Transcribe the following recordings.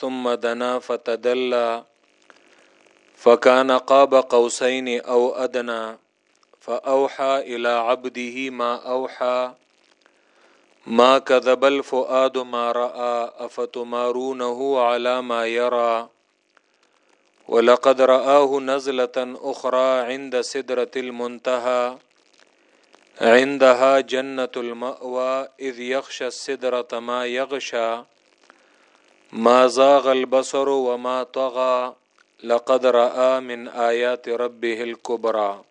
ثم دنا فتدلى فكان قاب قوسين او ادنى فاوحى الى عبده ما اوحى ما كذب الفؤاد ما راى افتمارونه على ما يرى ولقد رآه نزلة أخرى عند سدرة المنتهى عندها جنة المأوى إذ يخشى السدرة ما يغشى ما زاغ البصر وما طغى لقد رأى من آيات ربه الكبرى.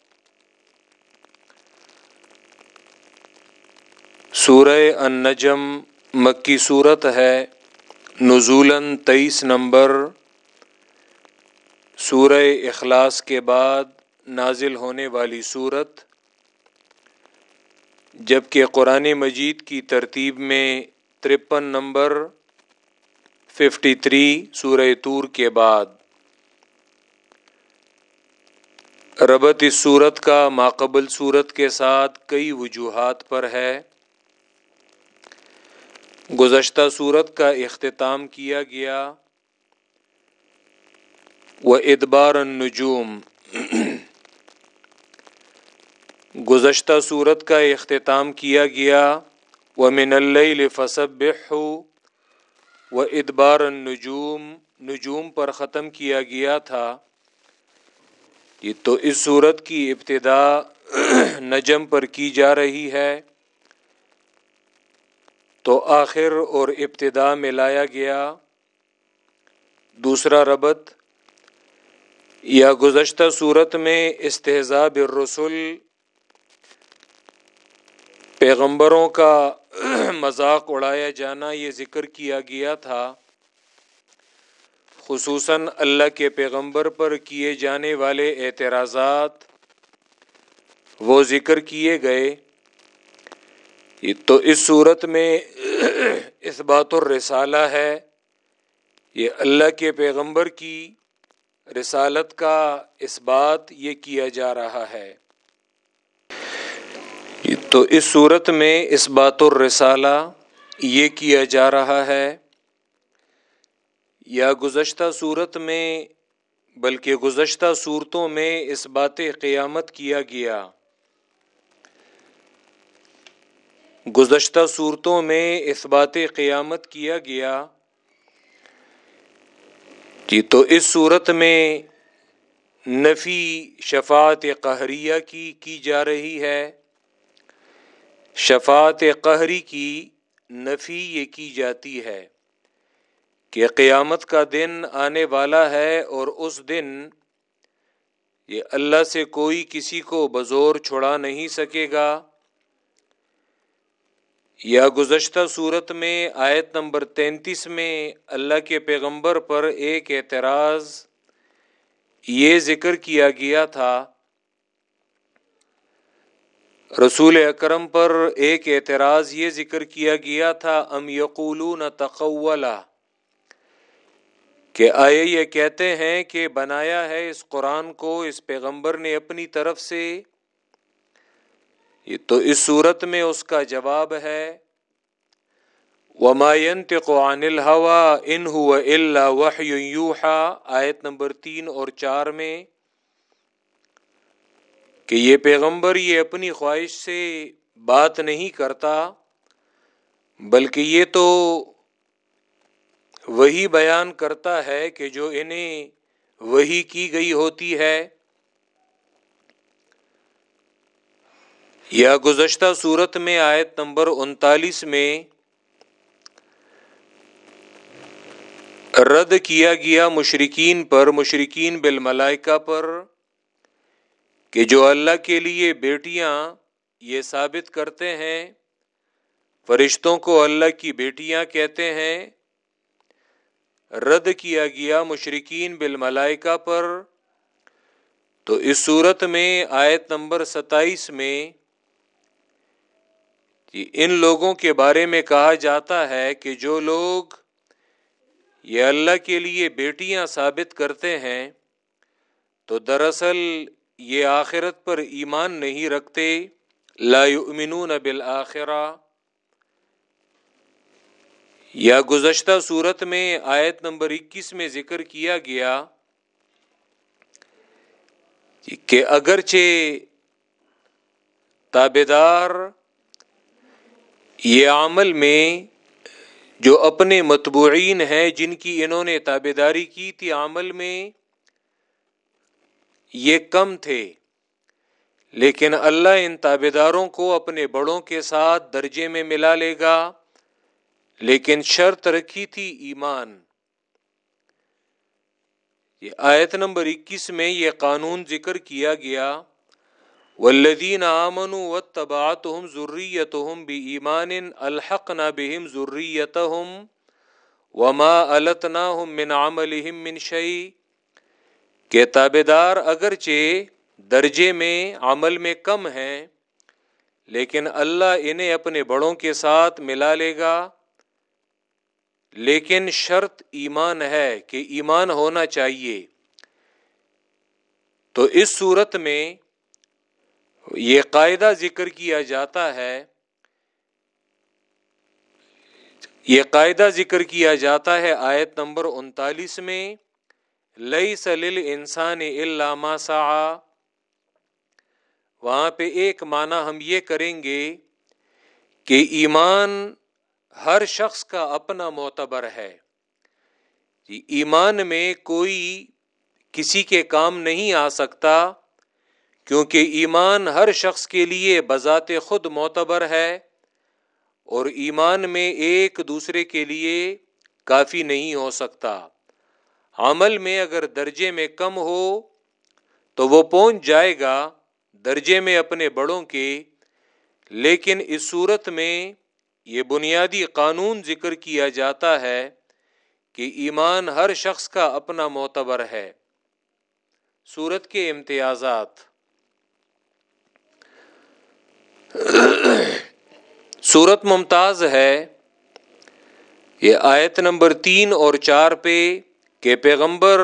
سورہ النجم مکی صورت ہے، نزولاً تیئیس نمبر، سورہ اخلاص کے بعد نازل ہونے والی صورت، جبکہ قرآن مجید کی ترتیب میں ترپن نمبر ففٹی تھری سورہ طور کے بعد۔ ربط اس صورت کا ماقبل صورت کے ساتھ کئی وجوہات پر ہے۔ گزشتہ صورت کا اختتام کیا گیا۔ و ادبار النجوم۔ گزشتہ صورت کا اختتام کیا گیا۔ و من اللیل فسبح و ادبار النجوم، نجوم پر ختم کیا گیا تھا۔ یہ تو اس صورت کی ابتدا نجم پر کی جا رہی ہے۔ تو آخر اور ابتدا میں لایا گیا۔ دوسرا ربط، یا گزشتہ صورت میں استحضاب الرسول پیغمبروں کا مذاق اڑایا جانا، یہ ذکر کیا گیا تھا۔ خصوصاً اللہ کے پیغمبر پر کیے جانے والے اعتراضات، وہ ذکر کیے گئے۔ تو اس صورت میں اس بات الرسالہ ہے۔ یہ اللہ کے پیغمبر کی رسالت کا اس بات یہ کیا جا رہا ہے۔ تو اس صورت میں اس بات الرسالہ یہ کیا جا رہا ہے، یا گزشتہ صورت میں، بلکہ گزشتہ صورتوں میں اس بات قیامت کیا گیا۔ گزشتہ صورتوں میں اس بات قیامت کیا گیا۔ جی تو اس صورت میں نفی شفاعت قہریہ کی کی جا رہی ہے۔ شفاعت قہری کی نفی یہ کی جاتی ہے کہ قیامت کا دن آنے والا ہے اور اس دن یہ اللہ سے کوئی کسی کو بزور چھڑا نہیں سکے گا۔ یا گزشتہ صورت میں آیت نمبر تینتیس میں اللہ کے پیغمبر پر ایک اعتراض یہ ذکر کیا گیا تھا رسول اکرم پر ایک اعتراض یہ ذکر کیا گیا تھا، ام یقولون تقولا، کہ آئے یہ کہتے ہیں کہ بنایا ہے اس قرآن کو، اس پیغمبر نے اپنی طرف سے۔ تو اس صورت میں اس کا جواب ہے۔ وماینت عن الهوى ان هو الا وحی آیت نمبر تین اور چار میں۔ کہ یہ پیغمبر یہ اپنی خواہش سے بات نہیں کرتا، بلکہ یہ تو وہی بیان کرتا ہے کہ جو انہیں وہی کی گئی ہوتی ہے۔ یا گزشتہ صورت میں آیت نمبر انتالیس میں رد کیا گیا مشرقین پر مشرقین بالملائکہ پر۔ کہ جو اللہ کے لیے بیٹیاں یہ ثابت کرتے ہیں، فرشتوں کو اللہ کی بیٹیاں کہتے ہیں، رد کیا گیا مشرقین بالملائکہ پر۔ تو اس صورت میں آیت نمبر ستائیس میں ان لوگوں کے بارے میں کہا جاتا ہے کہ جو لوگ یہ اللہ کے لیے بیٹیاں ثابت کرتے ہیں، تو دراصل یہ آخرت پر ایمان نہیں رکھتے، لا یؤمنون بالآخرہ۔ یا گزشتہ صورت میں آیت نمبر اکیس میں ذکر کیا گیا کہ اگرچہ تابے دار یہ عمل میں جو اپنے متبوعین ہیں، جن کی انہوں نے تابے داری کی تھی عمل میں یہ کم تھے۔ لیکن اللہ ان تابے داروں کو اپنے بڑوں کے ساتھ درجے میں ملا لے گا۔ لیکن شرط رکھی تھی ایمان۔ یہ آیت نمبر اکیس میں یہ قانون ذکر کیا گیا۔ ولدین امن و تبات ہم ضروریت ہم بھی ایمان الحق نہ بہم ضروریت ہم وما التنا ہم من عمل من شعی کہ تابے دار اگرچہ درجے میں عمل میں کم ہیں، لیکن اللہ انہیں اپنے بڑوں کے ساتھ ملا لے گا۔ لیکن شرط ایمان ہے کہ ایمان ہونا چاہیے۔ تو اس صورت میں یہ قاعدہ ذکر کیا جاتا ہے۔ یہ قاعدہ ذکر کیا جاتا ہے آیت نمبر انتالیس میں۔ لئی سلل انسان علامہ سا وہاں پہ ایک معنی ہم یہ کریں گے کہ ایمان ہر شخص کا اپنا معتبر ہے۔ جی، ایمان میں کوئی کسی کے کام نہیں آ سکتا، کیونکہ ایمان ہر شخص کے لیے بذات خود معتبر ہے اور ایمان میں ایک دوسرے کے لیے کافی نہیں ہو سکتا۔ عمل میں اگر درجے میں کم ہو تو وہ پہنچ جائے گا درجے میں اپنے بڑوں کے۔ لیکن اس صورت میں یہ بنیادی قانون ذکر کیا جاتا ہے کہ ایمان ہر شخص کا اپنا معتبر ہے۔ صورت کے امتیازات۔ صورت ممتاز ہے۔ یہ آیت نمبر تین اور چار پہ کہ پیغمبر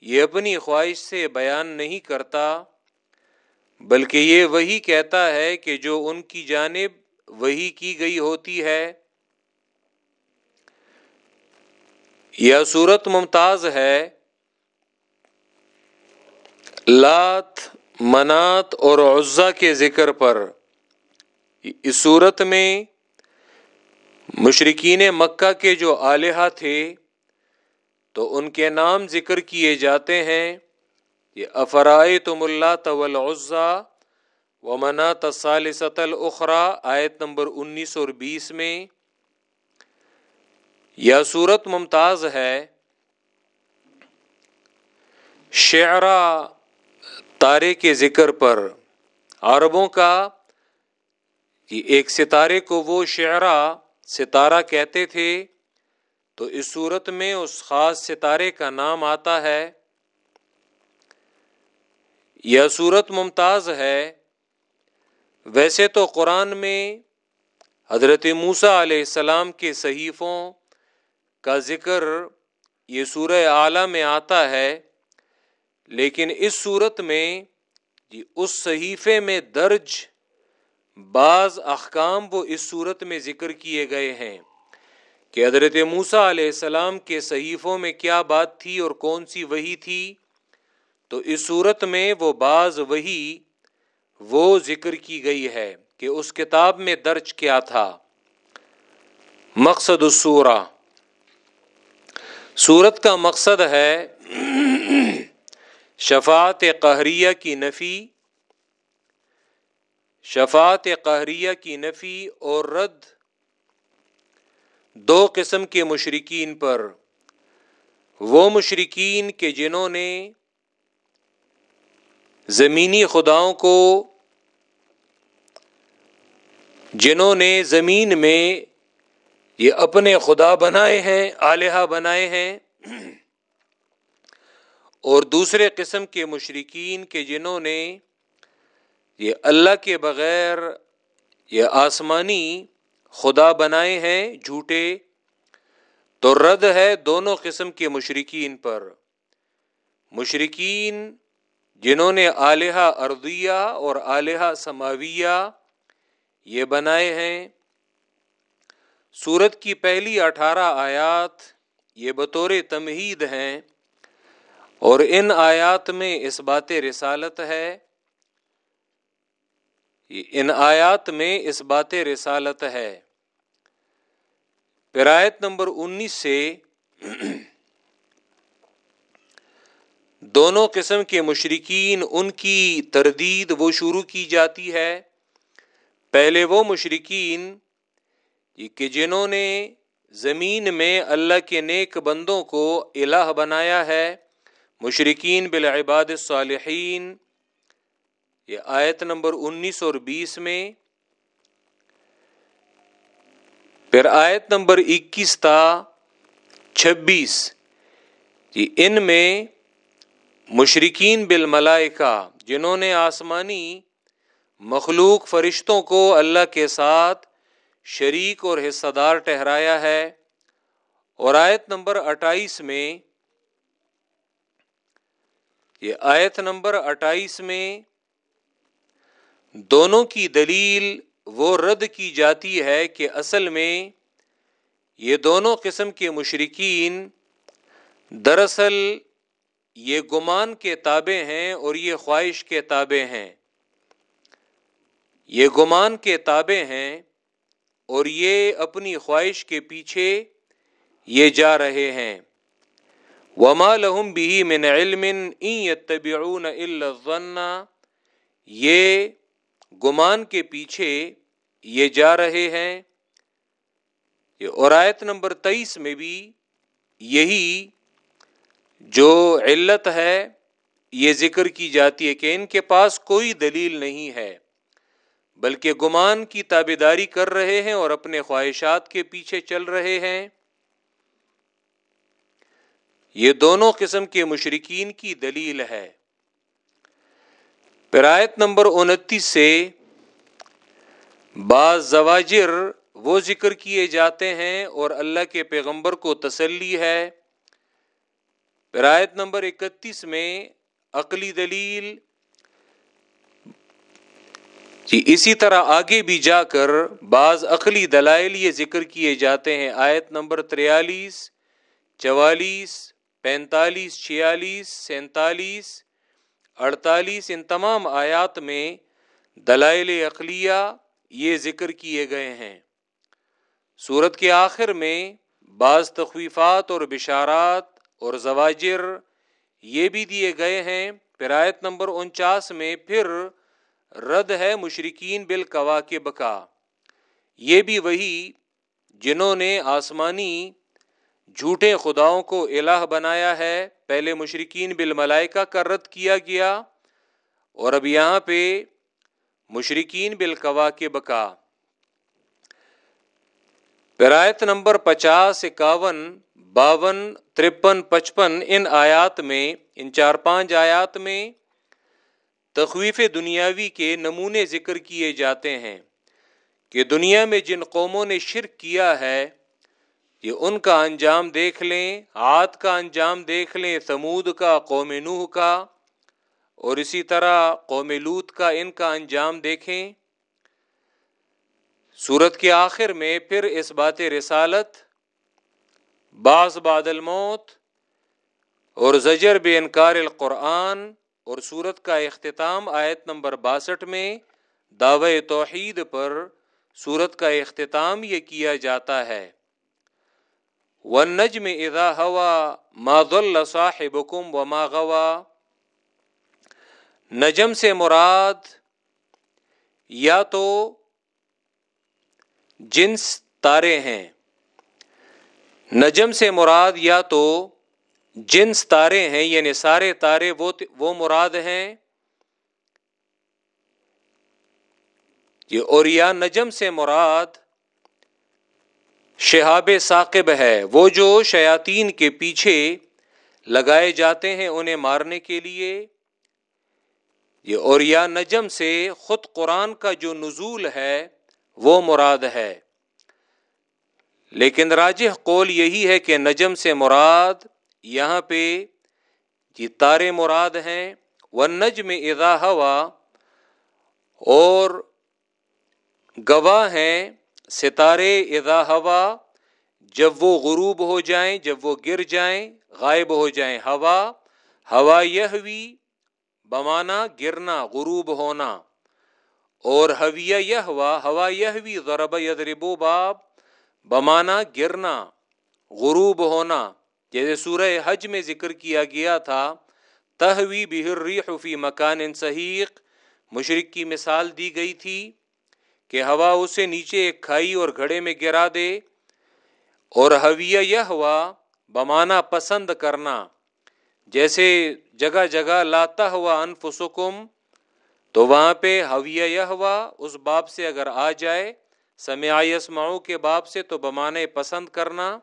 یہ اپنی خواہش سے بیان نہیں کرتا، بلکہ یہ وہی کہتا ہے کہ جو ان کی جانب وہی کی گئی ہوتی ہے۔ یہ صورت ممتاز ہے۔ لات، منات اور عزا کے ذکر پر۔ اس صورت میں مشرقین مکہ کے جو آلیہ تھے تو ان کے نام ذکر کیے جاتے ہیں، یہ افرائے تم اللہ طول عزا و منا تصالصۃ الخرا آیت نمبر انیس اور بیس میں۔ یہ صورت ممتاز ہے۔ شعرا تارے کے ذکر پر، عربوں کا کہ ایک ستارے کو وہ شعرا، ستارہ کہتے تھے۔ تو اس صورت میں اس خاص ستارے کا نام آتا ہے۔ یہ صورت ممتاز ہے۔ ویسے تو قرآن میں حضرت موسا علیہ السلام کے صحیفوں کا ذکر یہ سورہ اعلیٰ میں آتا ہے، لیکن اس صورت میں جی اس صحیفے میں درج بعض احکام وہ اس صورت میں ذکر کیے گئے ہیں۔ کہ حضرت موسا علیہ السلام کے صحیفوں میں کیا بات تھی اور کون سی وہی تھی؟ تو اس صورت میں وہ بعض وہی وہ ذکر کی گئی ہے کہ اس کتاب میں درج کیا تھا۔ مقصد السورہ۔ سورت کا مقصد ہے شفاعت قہریہ کی نفی۔ شفاعت قہریہ کی نفی اور رد دو قسم کے مشرقین پر۔ وہ مشرقین کے جنہوں نے زمینی خداؤں کو، جنہوں نے زمین میں یہ اپنے خدا بنائے ہیں، آلیہ بنائے ہیں۔ اور دوسرے قسم کے مشرقین کے جنہوں نے یہ اللہ کے بغیر یہ آسمانی خدا بنائے ہیں، جھوٹے، تو رد ہے دونوں قسم کے مشرقین پر۔ مشرقین جنہوں نے آلیہ اردیہ اور آلیہ سماویہ یہ بنائے ہیں۔ سورت کی پہلی اٹھارہ آیات یہ بطور تمہید ہیں اور ان آیات میں اس بات رسالت ہے ان آیات میں اس بات رسالت ہے۔ پرایت نمبر انیس سے دونوں قسم کے مشرقین ان کی تردید وہ شروع کی جاتی ہے۔ پہلے وہ مشرقین کہ جنہوں نے زمین میں اللہ کے نیک بندوں کو الہ بنایا ہے مشرقین بالعباد الصالحین۔ یہ آیت نمبر انیس اور بیس میں پھر آیت نمبر اکیس تا چھبیس جی ان میں مشرقین بالملائکہ، جنہوں نے آسمانی مخلوق فرشتوں کو اللہ کے ساتھ شریک اور حصہ دار ٹہرایا ہے، اور آیت نمبر اٹھائیس میں، یہ آیت نمبر اٹھائیس میں دونوں کی دلیل وہ رد کی جاتی ہے کہ اصل میں یہ دونوں قسم کے مشرقین دراصل یہ گمان کے تابع ہیں اور یہ خواہش کے تابع ہیں۔ یہ گمان کے تابع ہیں اور یہ اپنی خواہش کے پیچھے یہ جا رہے ہیں۔ وما لہم بھی من علم يتبعون الا الظن۔ یہ گمان کے پیچھے یہ جا رہے ہیں اور آیت نمبر تیئیس میں بھی یہی جو علت ہے، یہ ذکر کی جاتی ہے کہ ان کے پاس کوئی دلیل نہیں ہے، بلکہ گمان کی تابے داری کر رہے ہیں اور اپنے خواہشات کے پیچھے چل رہے ہیں۔ یہ دونوں قسم کے مشرقین کی دلیل ہے۔ پرایت نمبر انتیس سے بعض زواجر وہ ذکر کیے جاتے ہیں اور اللہ کے پیغمبر کو تسلی ہے۔ پرایت نمبر اکتیس میں عقلی دلیل جی اسی طرح آگے بھی جا کر بعض عقلی دلائل یہ ذکر کیے جاتے ہیں۔ آیت نمبر تریالیس، چوالیس، پینتالیس، چھیالیس، سینتالیس اڑتالیس ان تمام آیات میں دلائل عقلیہ یہ ذکر کیے گئے ہیں۔ صورت کے آخر میں بعض تخویفات اور بشارات اور زواجر یہ بھی دیے گئے ہیں۔ پرایت نمبر انچاس میں پھر رد ہے مشرقین بال کے بکا یہ بھی وہی جنہوں نے آسمانی جھوٹے خداؤں کو الہ بنایا ہے، پہلے مشرقین بالملائکہ کا رد کیا گیا اور اب یہاں پہ مشرقین بل کے بکا پرایت نمبر پچاس، اکاون، باون، ترپن، پچپن، ان آیات میں، ان چار پانچ آیات میں تخویف دنیاوی کے نمونے ذکر کیے جاتے ہیں کہ دنیا میں جن قوموں نے شرک کیا ہے یہ ان کا انجام دیکھ لیں آت کا انجام دیکھ لیں، سمود کا، قوم نوح کا، اور اسی طرح قوم لوت کا ان کا انجام دیکھیں۔ صورت کے آخر میں پھر اس بات رسالت، بعض بادل موت اور زجر بے انکار القرآن، اور سورت کا اختتام آیت نمبر باسٹھ میں دعوی توحید پر سورت کا اختتام یہ کیا جاتا ہے۔ ون نجم ادا ہوا ماد صاحب کم و غوا نجم سے مراد یا تو جنس تارے ہیں. نجم سے مراد یا تو جنس تارے ہیں یعنی سارے تارے وہ وہ مراد ہیں. یہ اور یا نجم سے مراد شہاب ثاقب ہے۔ وہ جو شیاطین کے پیچھے لگائے جاتے ہیں انہیں مارنے کے لیے، یہ اور یا نجم سے خود قرآن کا جو نزول ہے، وہ مراد ہے۔ لیکن راجح قول یہی ہے کہ نجم سے مراد یہاں پہ یہ تارے مراد ہیں۔ وہ نجم ادا ہوا اور گواہ ہیں۔ ستارے ادا ہوا، جب وہ غروب ہو جائیں، جب وہ گر جائیں، غائب ہو جائیں، ہوا ہوا یہ بمانا گرنا، غروب ہونا، اور ہویہ یہ ہوا ہوا یہ ضرب یدربو باب، بمانا گرنا، غروب ہونا، جیسے سورہ حج میں ذکر کیا گیا تھا، تہوی بہر فی مکان صحیح مشرق کی مثال دی گئی تھی کہ ہوا اسے نیچے ایک کھائی اور گھڑے میں گرا دے، اور ہویہ یہ ہوا، بمانا پسند کرنا۔ جیسے جگہ جگہ لاتا ہوا انفسکم، تو وہاں پہ ہویہ یہ ہوا، اس باب سے اگر آ جائے سمیاس ماؤں کے باب سے تو بمانے پسند کرنا۔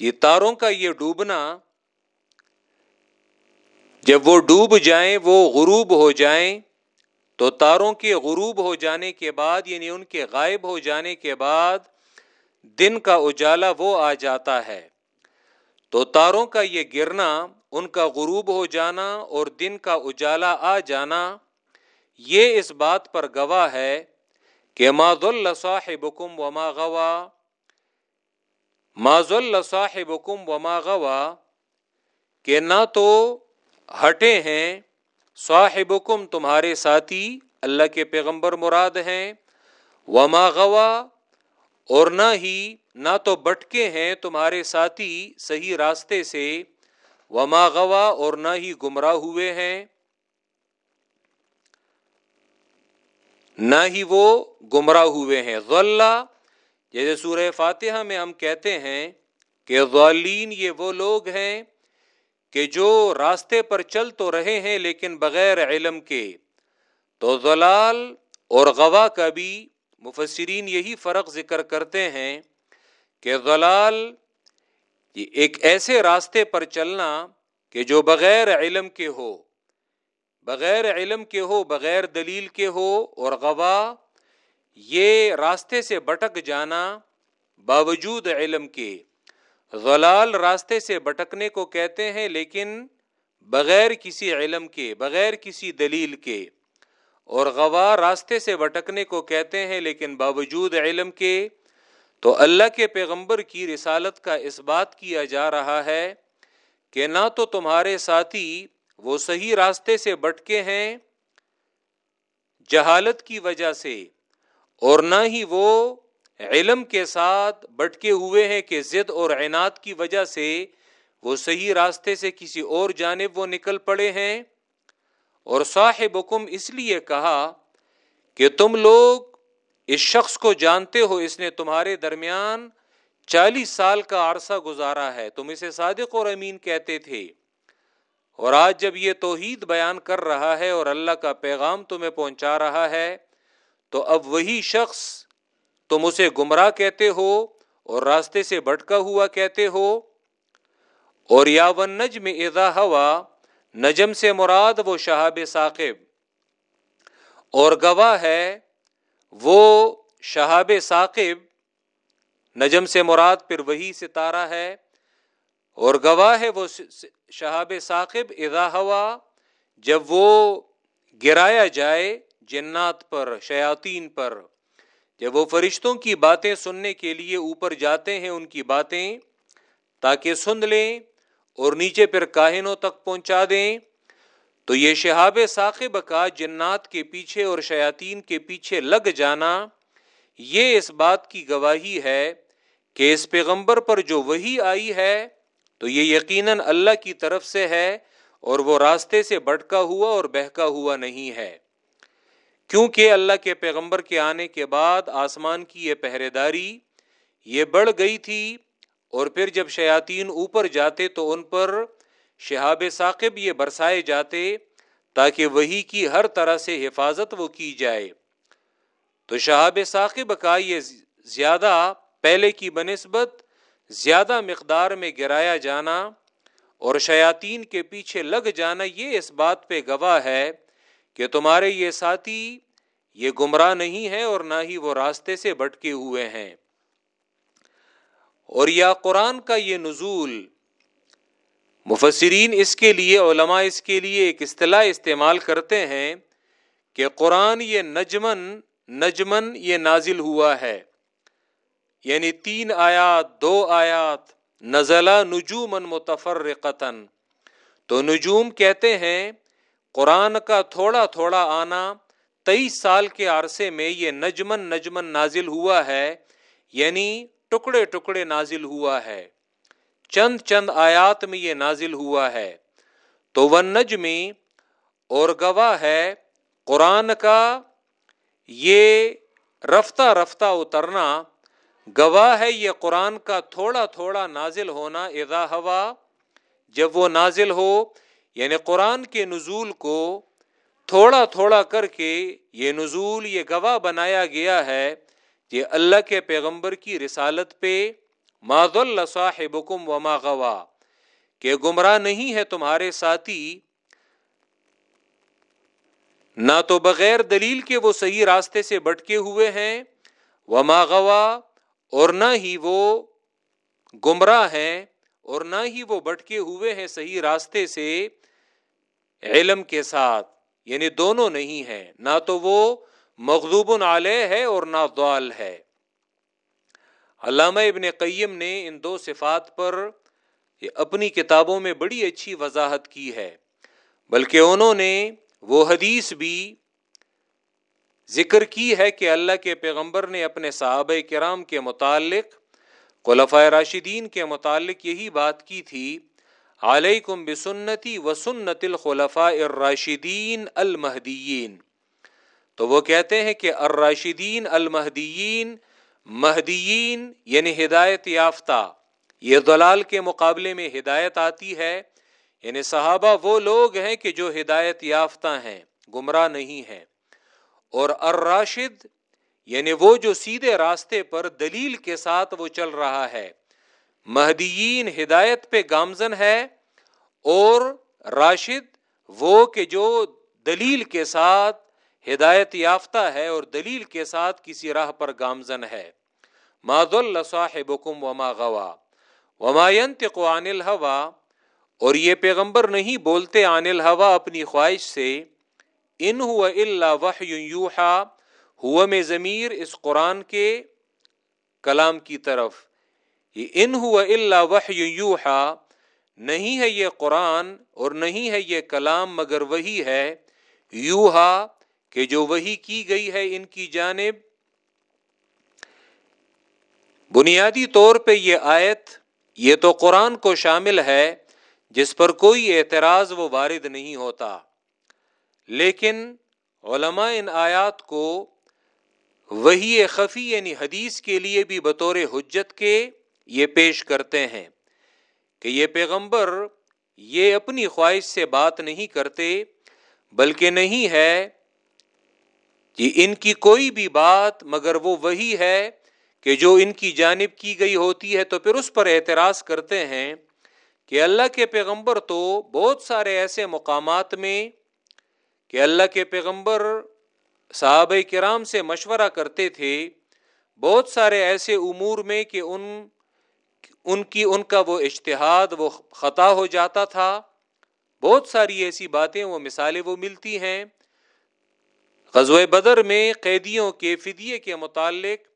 یہ تاروں کا یہ ڈوبنا، جب وہ ڈوب جائیں، وہ غروب ہو جائیں تو تاروں کے غروب ہو جانے کے بعد یعنی ان کے غائب ہو جانے کے بعد دن کا اجالا وہ آ جاتا ہے۔ تو تاروں کا یہ گرنا، ان کا غروب ہو جانا اور دن کا اجالا آ جانا، یہ اس بات پر گواہ ہے کہ ماض صاحبکم وما غوا۔ ماض صاحبکم وما غوا کہ نہ تو ہٹے ہیں صاحبکم، تمہارے ساتھی، اللہ کے پیغمبر مراد ہیں۔ وما غوا، اور نہ ہی، نہ تو بٹکے ہیں تمہارے ساتھی صحیح راستے سے۔ وما غوا، اور نہ ہی گمراہ ہوئے ہیں۔ نہ ہی وہ گمراہ ہوئے ہیں۔ غلہ جیسے سورہ فاتحہ میں ہم کہتے ہیں کہ غالین یہ وہ لوگ ہیں۔ کہ جو راستے پر چل تو رہے ہیں لیکن بغیر علم کے، تو ضلال اور غوا کا بھی مفسرین یہی فرق ذکر کرتے ہیں کہ ضلال ایک ایسے راستے پر چلنا کہ جو بغیر علم کے ہو، بغیر علم کے ہو، بغیر دلیل کے ہو اور گواہ یہ راستے سے بٹک جانا باوجود علم کے۔ غلال راستے سے بٹکنے کو کہتے ہیں، لیکن بغیر کسی علم کے، بغیر کسی دلیل کے۔ اور گواہ راستے سے بٹکنے کو کہتے ہیں، لیکن باوجود علم کے۔ تو اللہ کے پیغمبر کی رسالت کا اس بات کیا جا رہا ہے کہ نہ تو تمہارے ساتھی وہ صحیح راستے سے بٹکے ہیں جہالت کی وجہ سے، اور نہ ہی وہ علم کے ساتھ بٹکے ہوئے ہیں کہ ضد اور عناد کی وجہ سے وہ صحیح راستے سے کسی اور جانب وہ نکل پڑے ہیں۔ اور صاحب حکم اس لیے کہا کہ تم لوگ اس شخص کو جانتے ہو، اس نے تمہارے درمیان چالیس سال کا عرصہ گزارا ہے۔ تم اسے صادق اور امین کہتے تھے۔ اور آج جب یہ توحید بیان کر رہا ہے اور اللہ کا پیغام تمہیں پہنچا رہا ہے، تو اب وہی شخص تم اسے گمراہ کہتے ہو اور راستے سے بٹکا ہوا کہتے ہو؟ اور یا ون نجم ادا ہوا، نجم سے مراد وہ شہاب ثاقب۔ اور گواہ ہے، وہ شہاب ثاقب، نجم سے مراد پھر وہی ستارہ ہے۔ اور گواہ ہے وہ شہاب ثاقب ادا ہوا، جب وہ گرایا جائے جنات پر، شیاطین پر۔ جب وہ فرشتوں کی باتیں سننے کے لیے اوپر جاتے ہیں ان کی باتیں، تاکہ سن لیں اور نیچے پھر کاہنوں تک پہنچا دیں۔ تو یہ شہاب ثاقب کا جنات کے پیچھے اور شیاطین کے پیچھے لگ جانا، یہ اس بات کی گواہی ہے کہ اس پیغمبر پر جو وہی آئی ہے، تو یہ یقیناً اللہ کی طرف سے ہے اور وہ راستے سے بٹکا ہوا اور بہکا ہوا نہیں ہے۔ کیونکہ اللہ کے پیغمبر کے آنے کے بعد آسمان کی یہ پہرے داری یہ بڑھ گئی تھی اور پھر جب شیاطین اوپر جاتے تو ان پر شہاب ثاقب یہ برسائے جاتے تاکہ وہی کی ہر طرح سے حفاظت وہ کی جائے۔ تو شہاب ثاقب کا یہ زیادہ پہلے کی بنسبت زیادہ مقدار میں گرایا جانا اور شیاطین کے پیچھے لگ جانا یہ اس بات پہ گواہ ہے کہ تمہارے یہ ساتھی یہ گمراہ نہیں ہے اور نہ ہی وہ راستے سے بٹکے ہوئے ہیں۔ اور یا قرآن کا یہ نزول، مفسرین اس کے لیے، علماء اس کے لیے ایک اصطلاح استعمال کرتے ہیں کہ قرآن یہ نجمن نجمن یہ نازل ہوا ہے۔ یعنی تین آیات، دو آیات نزلہ نجومن متفر تو نجوم کہتے ہیں قرآن کا تھوڑا تھوڑا آنا تیئیس سال کے عرصے میں یہ نجمن نجمن نازل ہوا ہے یعنی ٹکڑے ٹکڑے نازل ہوا ہے۔ چند چند آیات میں یہ نازل ہوا ہے۔ تو وہ نجمی اور گواہ ہے، قرآن کا یہ رفتہ رفتہ اترنا، گواہ ہے یہ قرآن کا تھوڑا تھوڑا نازل ہونا، اذا ہوا جب وہ نازل ہو یعنی قرآن کے نزول کو تھوڑا تھوڑا کر کے یہ نزول یہ گواہ بنایا گیا ہے کہ اللہ کے پیغمبر کی رسالت پہ ماد اللہ صاحب وما گواہ کہ گمراہ نہیں ہے تمہارے ساتھی، نہ تو بغیر دلیل کے وہ صحیح راستے سے بٹکے ہوئے ہیں، وما گواہ اور نہ ہی وہ گمراہ ہیں، اور نہ ہی وہ بٹکے ہوئے ہیں صحیح راستے سے علم کے ساتھ یعنی دونوں نہیں ہیں، نہ تو وہ مغضوب علیہ ہے اور نہ دوال ہے۔ علامہ ابن قیم نے ان دو صفات پر اپنی کتابوں میں بڑی اچھی وضاحت کی ہے، بلکہ انہوں نے وہ حدیث بھی ذکر کی ہے کہ اللہ کے پیغمبر نے اپنے صحابہ کرام کے متعلق خلفۂ راشدین کے متعلق یہی بات کی تھی علیکم بسنتی و سنت الخلفاء الراشدین المہدیین۔ تو وہ کہتے ہیں کہ الراشدین المہدیین، مہدیین یعنی ہدایت یافتہ۔ یہ دلال کے مقابلے میں ہدایت آتی ہے۔ یعنی صحابہ وہ لوگ ہیں کہ جو ہدایت یافتہ ہیں، گمراہ نہیں ہیں۔ اور الراشد یعنی وہ جو سیدھے راستے پر دلیل کے ساتھ وہ چل رہا ہے۔ مہدیین ہدایت پہ گامزن ہے اور راشد وہ کہ جو دلیل کے ساتھ ہدایت یافتہ ہے اور دلیل کے ساتھ کسی راہ پر گامزن ہے۔ ماد اللہ وما غوا، وما ينطق عن اور یہ پیغمبر نہیں بولتے عن الهوى اپنی خواہش سے۔ ان ہوا اللہ وحیوحا ہوا میں ضمیر اس قرآن کے کلام کی طرف۔ یہ ان ہوا اللہ وحیوحا نہیں ہے یہ قرآن اور نہیں ہے یہ کلام مگر وہی ہے یوہا کہ جو وہی کی گئی ہے ان کی جانب۔ بنیادی طور پہ یہ آیت، یہ تو قرآن کو شامل ہے، جس پر کوئی اعتراض وہ وارد نہیں ہوتا۔ لیکن علماء ان آیات کو وہی خفی یعنی حدیث کے لیے بھی بطور حجت کے یہ پیش کرتے ہیں کہ یہ پیغمبر یہ اپنی خواہش سے بات نہیں کرتے، بلکہ نہیں ہے کہ ان کی کوئی بھی بات، مگر وہ وہی ہے کہ جو ان کی جانب کی گئی ہوتی ہے، تو پھر اس پر اعتراض کرتے ہیں کہ اللہ کے پیغمبر تو بہت سارے ایسے مقامات میں کہ اللہ کے پیغمبر صحابہ کرام سے مشورہ کرتے تھے، بہت سارے ایسے امور میں کہ ان ان کی ان کا وہ اشتہاد وہ خطا ہو جاتا تھا۔ بہت ساری ایسی باتیں، وہ مثالیں وہ ملتی ہیں۔ غزوہ بدر میں قیدیوں کے فدیے کے متعلق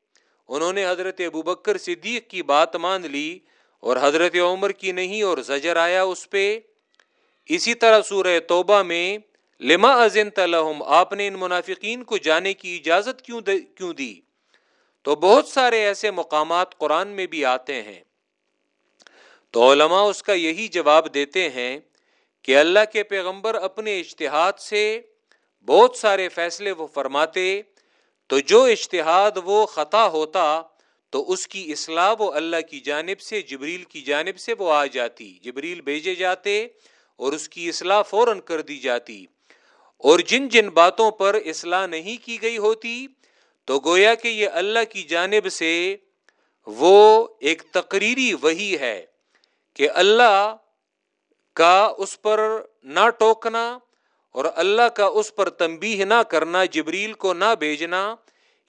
انہوں نے حضرت ابو بکر صدیق کی بات مان لی اور حضرت عمر کی نہیں اور زجر آیا اس پہ۔ اسی طرح سورہ توبہ میں، لما ازن تلحم آپ نے ان منافقین کو جانے کی اجازت کیوں کیوں دی؟ تو بہت سارے ایسے مقامات قرآن میں بھی آتے ہیں۔ تو علماء اس کا یہی جواب دیتے ہیں کہ اللہ کے پیغمبر اپنے اشتہاد سے بہت سارے فیصلے وہ فرماتے، تو جو اشتہاد وہ خطا ہوتا، تو اس کی اصلاح وہ اللہ کی جانب سے، جبریل کی جانب سے وہ آ جاتی۔ جبریل بھیجے جاتے اور اس کی اصلاح فوراً کر دی جاتی۔ اور جن جن باتوں پر اصلاح نہیں کی گئی ہوتی، تو گویا کہ یہ اللہ کی جانب سے وہ ایک تقریری وہی ہے۔ کہ اللہ کا اس پر نہ ٹوکنا اور اللہ کا اس پر تنبیہ نہ کرنا، جبریل کو نہ بھیجنا،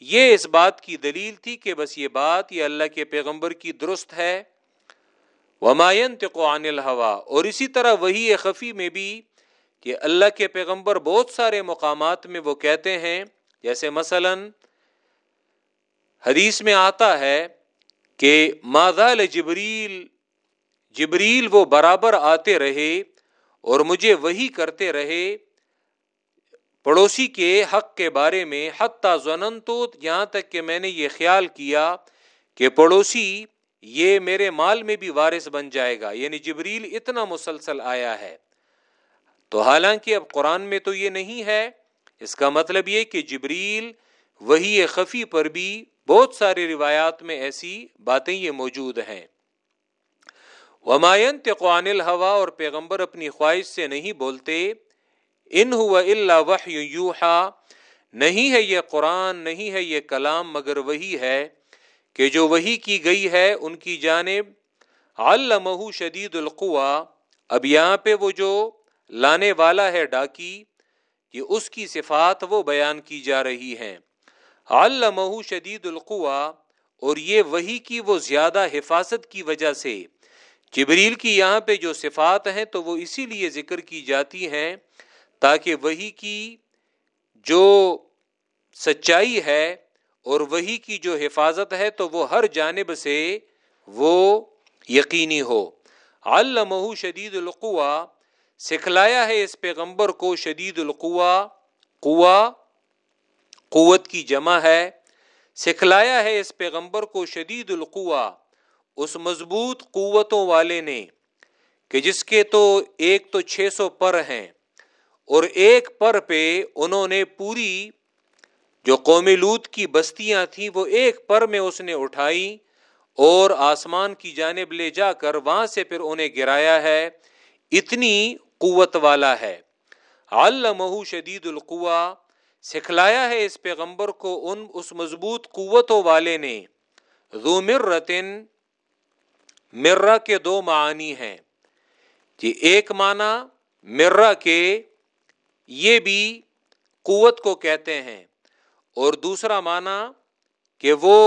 یہ اس بات کی دلیل تھی کہ بس یہ بات یہ اللہ کے پیغمبر کی درست ہے۔ وماین عن الحوا اور اسی طرح وہی خفی میں بھی کہ اللہ کے پیغمبر بہت سارے مقامات میں وہ کہتے ہیں۔ جیسے مثلا حدیث میں آتا ہے کہ مادال جبریل جبریل وہ برابر آتے رہے اور مجھے وہی کرتے رہے، پڑوسی کے حق کے بارے میں حتیٰ زنن تو یہاں تک کہ میں نے یہ خیال کیا کہ پڑوسی یہ میرے مال میں بھی وارث بن جائے گا یعنی جبریل اتنا مسلسل آیا ہے۔ تو حالانکہ اب قرآن میں تو یہ نہیں ہے، اس کا مطلب یہ کہ جبریل وہی خفی پر بھی بہت ساری روایات میں ایسی باتیں یہ موجود ہیں۔ وماین تقوان الحوا اور پیغمبر اپنی خواہش سے نہیں بولتے۔ ان ہوا اللہ وحیوحا نہیں ہے یہ قرآن، نہیں ہے یہ کلام، مگر وہی ہے کہ جو وہی کی گئی ہے ان کی جانب۔ علمہ شدید القوا اب یہاں پہ وہ جو لانے والا ہے ڈاکی یہ اس کی صفات وہ بیان کی جا رہی ہیں۔ علمہ شدید القوا اور یہ وہی کی وہ زیادہ حفاظت کی وجہ سے۔ جبریل کی یہاں پہ جو صفات ہیں تو وہ اسی لیے ذکر کی جاتی ہیں تاکہ وہی کی جو سچائی ہے اور وہی کی جو حفاظت ہے تو وہ ہر جانب سے وہ یقینی ہو۔ علمہ شدید القوا سکھلایا ہے اس پیغمبر کو شدید القوا قوا قوت کی جمع ہے۔ سکھلایا ہے اس پیغمبر کو شدید القوا اس مضبوط قوتوں والے نے کہ جس کے تو ایک تو چھ سو پر ہیں اور ایک پر پہ انہوں نے پوری جو قوم لوت کی بستیاں تھیں وہ ایک پر میں اس نے اٹھائی اور آسمان کی جانب لے جا کر وہاں سے پھر انہیں گرایا ہے، اتنی قوت والا ہے۔ علمہ شدید القوا سکھلایا ہے اس پیغمبر کو ان اس مضبوط قوتوں والے نے۔ ذو مرتن مرہ کے دو معنی ہیں۔ جی ایک معنی مرہ کے یہ بھی قوت کو کہتے ہیں، اور دوسرا معنی کہ وہ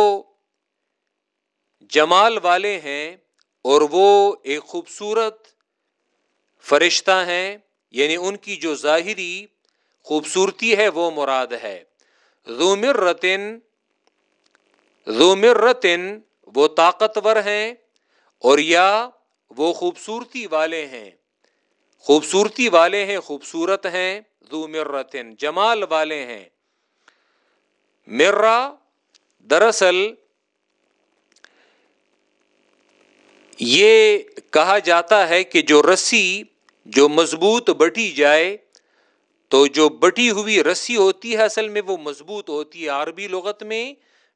جمال والے ہیں اور وہ ایک خوبصورت فرشتہ ہیں یعنی ان کی جو ظاہری خوبصورتی ہے وہ مراد ہے۔ زومر رتن زومر رتن وہ طاقتور ہیں۔ اور یا وہ خوبصورتی والے ہیں۔ خوبصورتی والے ہیں، خوبصورت ہیں، ذو مرتن، جمال والے ہیں۔ مرا دراصل یہ کہا جاتا ہے کہ جو رسی جو مضبوط بٹی جائے تو جو بٹی ہوئی رسی ہوتی ہے اصل میں وہ مضبوط ہوتی ہے۔ عربی لغت میں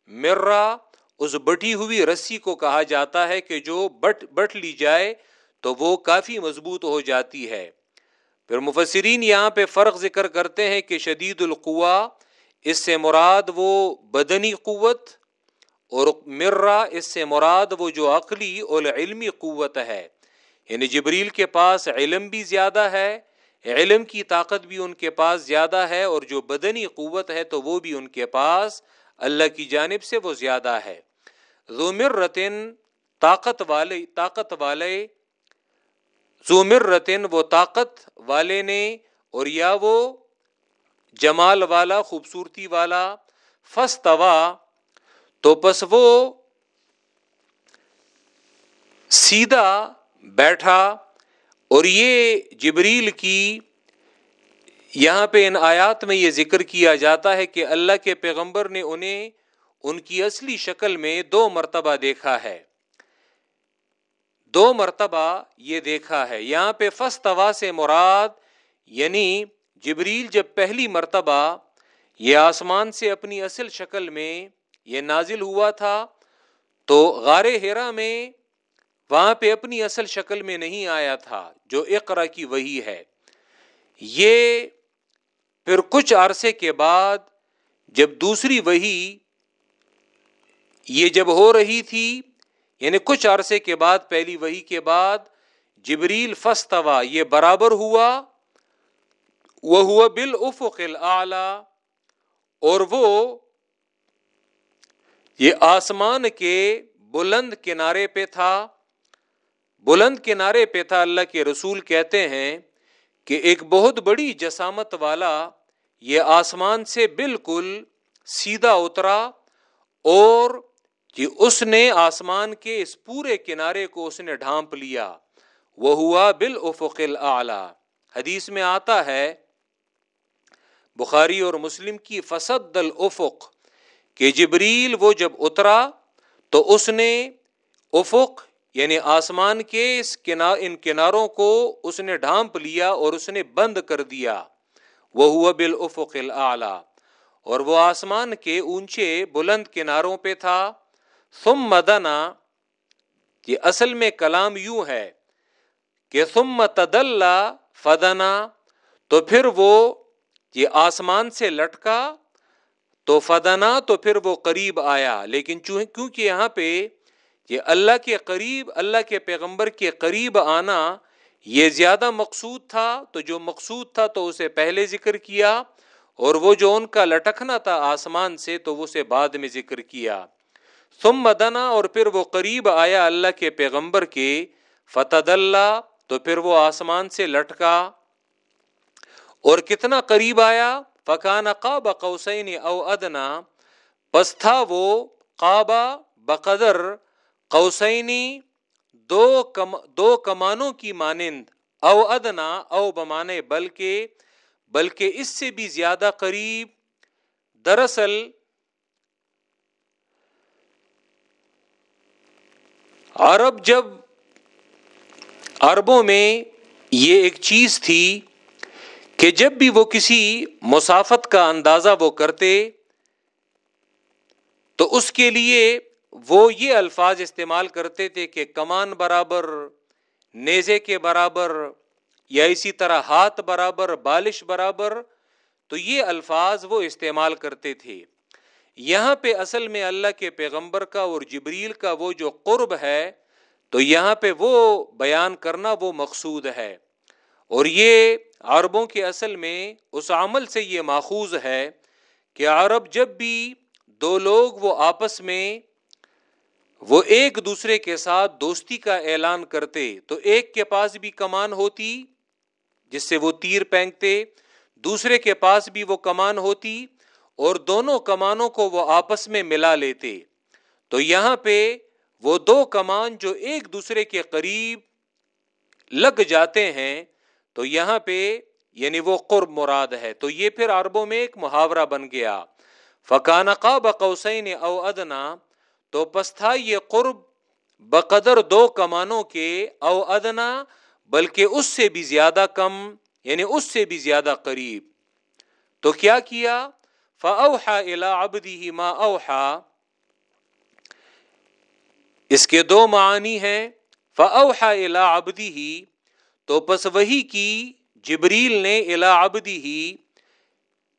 مرا اس بٹی ہوئی رسی کو کہا جاتا ہے کہ جو بٹ بٹ لی جائے تو وہ کافی مضبوط ہو جاتی ہے۔ پھر مفسرین یہاں پہ فرق ذکر کرتے ہیں کہ شدید القوا اس سے مراد وہ بدنی قوت اور مرہ، اس سے مراد وہ جو عقلی اور علمی قوت ہے۔ یعنی جبریل کے پاس علم بھی زیادہ ہے، علم کی طاقت بھی ان کے پاس زیادہ ہے اور جو بدنی قوت ہے تو وہ بھی ان کے پاس، اللہ کی جانب سے وہ زیادہ ہے۔ زمر رتن طاقت والے طاقت والے زومر رتن وہ طاقت والے نے اور یا وہ جمال والا، خوبصورتی والا فس توا تو پس وہ سیدھا بیٹھا اور یہ جبریل کی یہاں پہ ان آیات میں یہ ذکر کیا جاتا ہے کہ اللہ کے پیغمبر نے انہیں ان کی اصلی شکل میں دو مرتبہ دیکھا ہے۔ دو مرتبہ یہ دیکھا ہے۔ یہاں پہ فس توا سے مراد یعنی جبریل جب پہلی مرتبہ یہ آسمان سے اپنی اصل شکل میں یہ نازل ہوا تھا، تو غار ہیرا میں وہاں پہ اپنی اصل شکل میں نہیں آیا تھا، جو اقرا کی وہی ہے۔ یہ پھر کچھ عرصے کے بعد جب دوسری وہی یہ جب ہو رہی تھی یعنی کچھ عرصے کے بعد، پہلی وہی کے بعد، جبریل فستوا یہ برابر ہوا وہ ہوا بال افق اور وہ یہ آسمان کے بلند کنارے پہ تھا۔ بلند کنارے پہ تھا، اللہ کے رسول کہتے ہیں کہ ایک بہت بڑی جسامت والا یہ آسمان سے بالکل سیدھا اترا، اور کہ اس نے آسمان کے اس پورے کنارے کو اس نے ڈھانپ لیا۔ وہ ہوا بال افقل حدیث میں آتا ہے، بخاری اور مسلم کی فسد الافق، کہ جبریل وہ جب اترا تو اس نے افق یعنی آسمان کے اس کنار ان کناروں کو اس نے ڈھانپ لیا اور اس نے بند کر دیا۔ وہ ہوا بال افق اور وہ آسمان کے اونچے بلند کناروں پہ تھا۔ ثم مدنا یہ اصل میں کلام یوں ہے کہ ثم تدل فدنا، تو پھر وہ یہ آسمان سے لٹکا، تو فدنا تو پھر وہ قریب آیا۔ لیکن کیونکہ یہاں پہ یہ اللہ کے قریب، اللہ کے پیغمبر کے قریب آنا، یہ زیادہ مقصود تھا۔ تو جو مقصود تھا تو اسے پہلے ذکر کیا، اور وہ جو ان کا لٹکنا تھا آسمان سے، تو اسے بعد میں ذکر کیا۔ ثم مدنا اور پھر وہ قریب آیا اللہ کے پیغمبر کے فتح اللہ تو پھر وہ آسمان سے لٹکا۔ اور کتنا قریب آیا؟ فکان قاب قوسین او ادنا۔ پس تھا وہ قابا بقدر۔ قوسینی دو کم، دو کمانوں کی مانند۔ او ادنا، او بمانے بلکہ بلکہ اس سے بھی زیادہ قریب۔ دراصل عرب جب عربوں میں یہ ایک چیز تھی کہ جب بھی وہ کسی مسافت کا اندازہ وہ کرتے، تو اس کے لیے وہ یہ الفاظ استعمال کرتے تھے کہ کمان برابر، نیزے کے برابر، یا اسی طرح ہاتھ برابر، بالش برابر، تو یہ الفاظ وہ استعمال کرتے تھے۔ یہاں پہ اصل میں اللہ کے پیغمبر کا اور جبریل کا وہ جو قرب ہے، تو یہاں پہ وہ بیان کرنا وہ مقصود ہے۔ اور یہ عربوں کے اصل میں اس عمل سے یہ ماخوذ ہے کہ عرب جب بھی دو لوگ وہ آپس میں وہ ایک دوسرے کے ساتھ دوستی کا اعلان کرتے، تو ایک کے پاس بھی کمان ہوتی جس سے وہ تیر پھینکتے، دوسرے کے پاس بھی وہ کمان ہوتی اور دونوں کمانوں کو وہ آپس میں ملا لیتے۔ تو یہاں پہ وہ دو کمان جو ایک دوسرے کے قریب لگ جاتے ہیں، تو یہاں پہ یعنی وہ قرب مراد ہے۔ تو یہ پھر عربوں میں ایک محاورہ بن گیا۔ فکان قاب قوسین او ادنا تو پس تھا یہ قرب بقدر دو کمانوں کے او ادنا بلکہ اس سے بھی زیادہ کم یعنی اس سے بھی زیادہ قریب۔ تو کیا کیا؟ فاوحا الا ابدی ما اوحا اس کے دو معنی ہیں۔ فاوحا الا ابدی ہی تو پس وہی کی جبریل نے الا ابدی ہی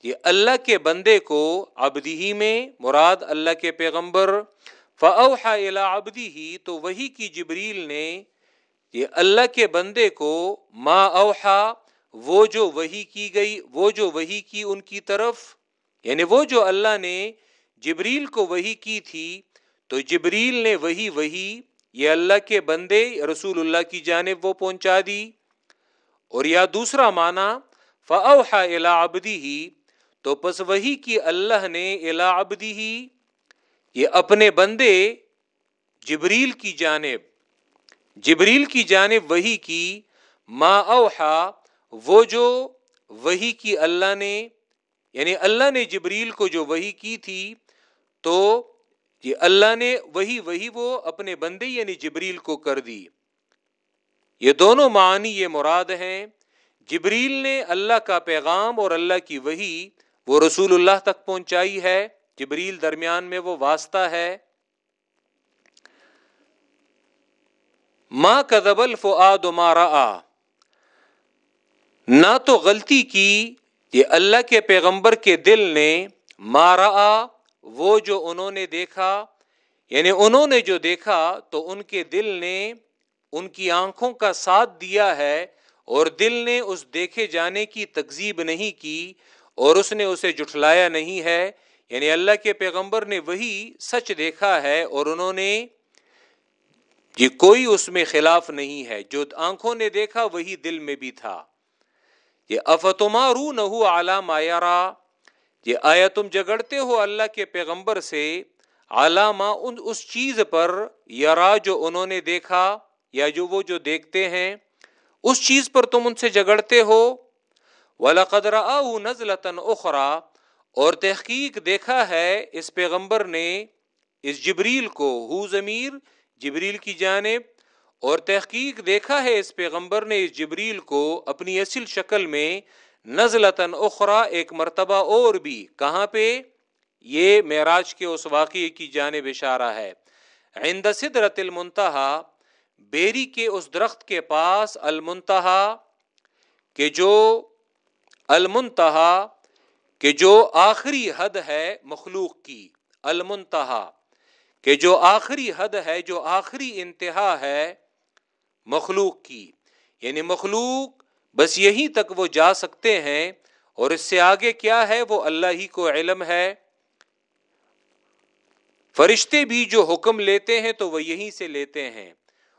یہ اللہ کے بندے کو ابدی ہی میں مراد اللہ کے پیغمبر۔ فاوحا الا ابدی ہی تو وہی کی جبریل نے یہ اللہ کے بندے کو ما اوحا وہ جو وہی کی گئی، وہ جو وہی کی ان کی طرف۔ یعنی وہ جو اللہ نے جبریل کو وہی کی تھی، تو جبریل نے وہی وہی یہ اللہ کے بندے رسول اللہ کی جانب وہ پہنچا دی۔ اور یا دوسرا معنی فاوحا الا ابدی ہی تو پس وہی کی اللہ نے الا ابدی ہی یہ اپنے بندے جبریل کی جانب، جبریل کی جانب وہی کی۔ ما اوحا وہ جو وہی کی اللہ نے یعنی اللہ نے جبریل کو جو وہی کی تھی، تو یہ اللہ نے وہی وہی وہ اپنے بندے یعنی جبریل کو کر دی۔ یہ دونوں معنی یہ مراد ہیں۔ جبریل نے اللہ کا پیغام اور اللہ کی وہی وہ رسول اللہ تک پہنچائی ہے۔ جبریل درمیان میں وہ واسطہ ہے۔ ماں کا دبل فعاد مارا نہ تو غلطی کی یہ اللہ کے پیغمبر کے دل نے مارا وہ جو انہوں نے دیکھا یعنی انہوں نے جو دیکھا تو ان کے دل نے ان کی آنکھوں کا ساتھ دیا ہے اور دل نے اس دیکھے جانے کی تکزیب نہیں کی اور اس نے اسے جٹلایا نہیں ہے۔ یعنی اللہ کے پیغمبر نے وہی سچ دیکھا ہے اور انہوں نے، یہ کوئی اس میں خلاف نہیں ہے۔ جو آنکھوں نے دیکھا وہی دل میں بھی تھا۔ یہ افتما رو نہ یہ آیا تم جگڑتے ہو اللہ کے پیغمبر سے علامہ ان اس چیز پر یارا جو انہوں نے دیکھا یا جو وہ جو دیکھتے ہیں، اس چیز پر تم ان سے جگڑتے ہو؟ ولاقدر نزلتن اخرا اور تحقیق دیکھا ہے اس پیغمبر نے اس جبریل کو، ہو ضمیر، جبریل کی جانب اور تحقیق دیکھا ہے اس پیغمبر نے اس جبریل کو اپنی اصل شکل میں نزلتن اخرا ایک مرتبہ اور بھی۔ کہاں پہ؟ یہ معراج کے اس واقعے کی جانب اشارہ ہے۔ عند صدرت المنتہا، بیری کے اس درخت کے پاس المنتہا، کہ جو المنتہا، کہ جو آخری حد ہے مخلوق کی۔ المنتہا، کہ جو آخری حد ہے، جو آخری انتہا ہے۔ مخلوق کی۔ یعنی مخلوق بس یہی تک وہ جا سکتے ہیں اور اس سے آگے کیا ہے؟ وہ اللہ ہی کو علم ہے۔ فرشتے بھی جو حکم لیتے ہیں تو وہ یہیں سے لیتے ہیں۔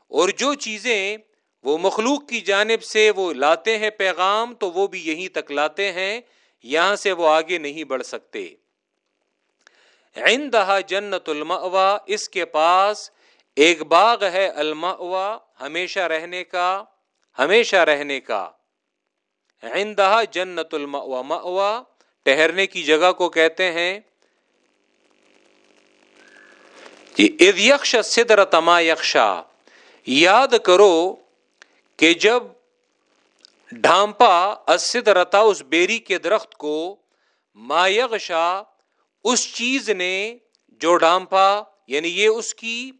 اور جو چیزیں وہ مخلوق کی جانب سے وہ لاتے ہیں پیغام تو وہ بھی یہیں تک لاتے ہیں، یہاں سے وہ آگے نہیں بڑھ سکتے۔ عندہ جنت المأوا اس کے پاس ایک باغ ہے المأوا ہمیشہ رہنے کا، ہمیشہ رہنے کا۔ عندہ جنت المأوا مأوا ٹہرنے کی جگہ کو کہتے ہیں۔ یکش صدر تما یکشا یاد کرو کہ جب ڈھانپا اسد رتا اس بیری کے درخت کو ما یغشا اس چیز نے جو ڈھانپا یعنی یہ اس کی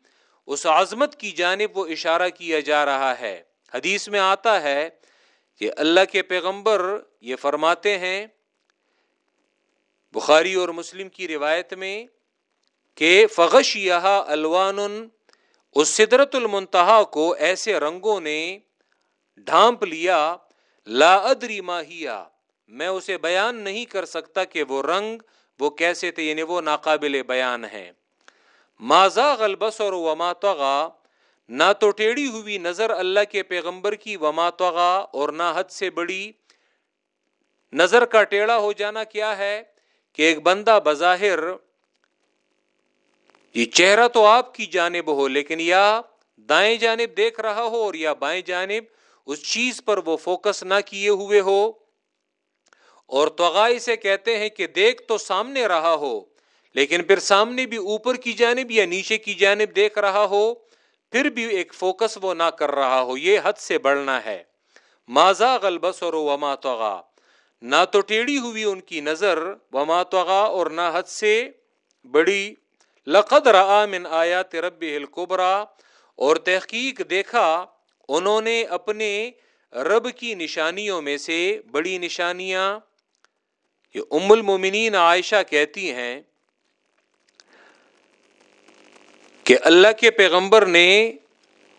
اس عظمت کی جانب وہ اشارہ کیا جا رہا ہے۔ حدیث میں آتا ہے کہ اللہ کے پیغمبر یہ فرماتے ہیں، بخاری اور مسلم کی روایت میں، کہ فغش یہ الوان اس سدرت المنتہا کو ایسے رنگوں نے ڈھانپ لیا، لا ادری ماہیا میں اسے بیان نہیں کر سکتا کہ وہ رنگ، وہ کیسے تھے یعنی وہ ناقابل بیان ہے ماضا غلبس اور وما توغا نہ تو ٹیڑھی ہوئی نظر اللہ کے پیغمبر کی وما توغا اور نہ حد سے بڑی نظر کا ٹیڑھا ہو جانا کیا ہے کہ ایک بندہ بظاہر، یہ چہرہ تو آپ کی جانب ہو، لیکن یا دائیں جانب دیکھ رہا ہو اور یا بائیں جانب اس چیز پر وہ فوکس نہ کیے ہوئے ہو۔ اور توغائی سے کہتے ہیں کہ دیکھ تو سامنے رہا ہو۔ لیکن پھر سامنے بھی اوپر کی جانب یا نیچے کی جانب دیکھ رہا ہو، پھر بھی ایک فوکس وہ نہ کر رہا ہو، یہ حد سے بڑھنا ہے۔ ماضا غلبس اور وما توغا نہ تو ٹیڑھی ہوئی ان کی نظر وما توغا اور نہ حد سے بڑی۔ لقد را من آیات رب القبرا اور تحقیق دیکھا، انہوں نے اپنے رب کی نشانیوں میں سے بڑی نشانیاں۔ یہ ام المومنین عائشہ کہتی ہیں کہ اللہ کے پیغمبر نے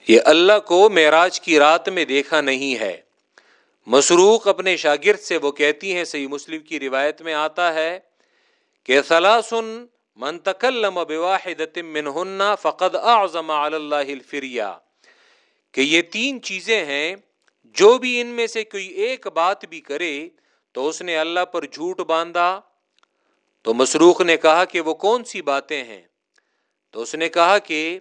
یہ اللہ کو معراج کی رات میں دیکھا نہیں ہے۔ مسروق اپنے شاگرد سے وہ کہتی ہیں، صحیح مسلم کی روایت میں آتا ہے کہ ثلاثن من تکلم بواحدت منہن فقد اعظم علی اللہ الفریہ۔ کہ یہ تین چیزیں ہیں، جو بھی ان میں سے کوئی ایک بات بھی کرے تو اس نے اللہ پر جھوٹ باندھا۔ تو مسروخ نے کہا کہ وہ کون سی باتیں ہیں؟ تو اس نے کہا کہ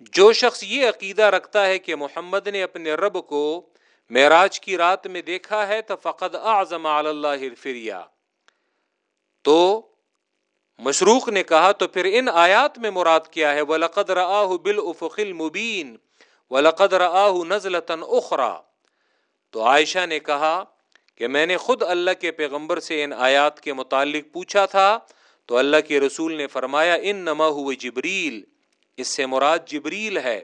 جو شخص یہ عقیدہ رکھتا ہے کہ محمد نے اپنے رب کو معراج کی رات میں دیکھا ہے، تو فقد اعظم اللہ الفریہ۔ تو مشروق نے کہا، تو پھر ان آیات میں مراد کیا ہے؟ وَلَقَدْ رَآهُ بِالْأُفُقِ الْمُبِينَ۔ وَلَقَدْ رَآهُ نَزْلَةً أُخْرَى۔ تو عائشہ نے کہا کہ میں نے خود اللہ کے پیغمبر سے ان آیات کے متعلق پوچھا تھا تو اللہ کے رسول نے فرمایا ان نما ہوئے جبریل، اس سے مراد جبریل ہے۔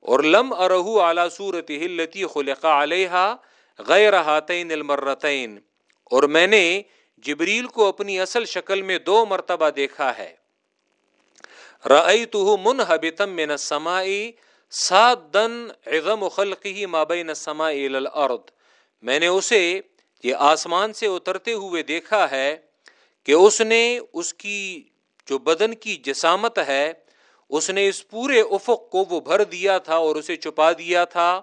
اور لم ارہو اعلی صورت ہلتی خلقا علیہ غیر ہاتین المرتین۔ اور میں نے جبریل کو اپنی اصل شکل میں دو مرتبہ دیکھا ہے۔ رئی تو من حبتم من سمائی سات دن عظم خلقی مابین سمائی الارض۔ میں نے اسے، یہ آسمان سے اترتے ہوئے دیکھا ہے۔ کہ اس نے اس کی جو بدن کی جسامت ہے، اس نے اس پورے افق کو وہ بھر دیا تھا اور اسے چھپا دیا تھا۔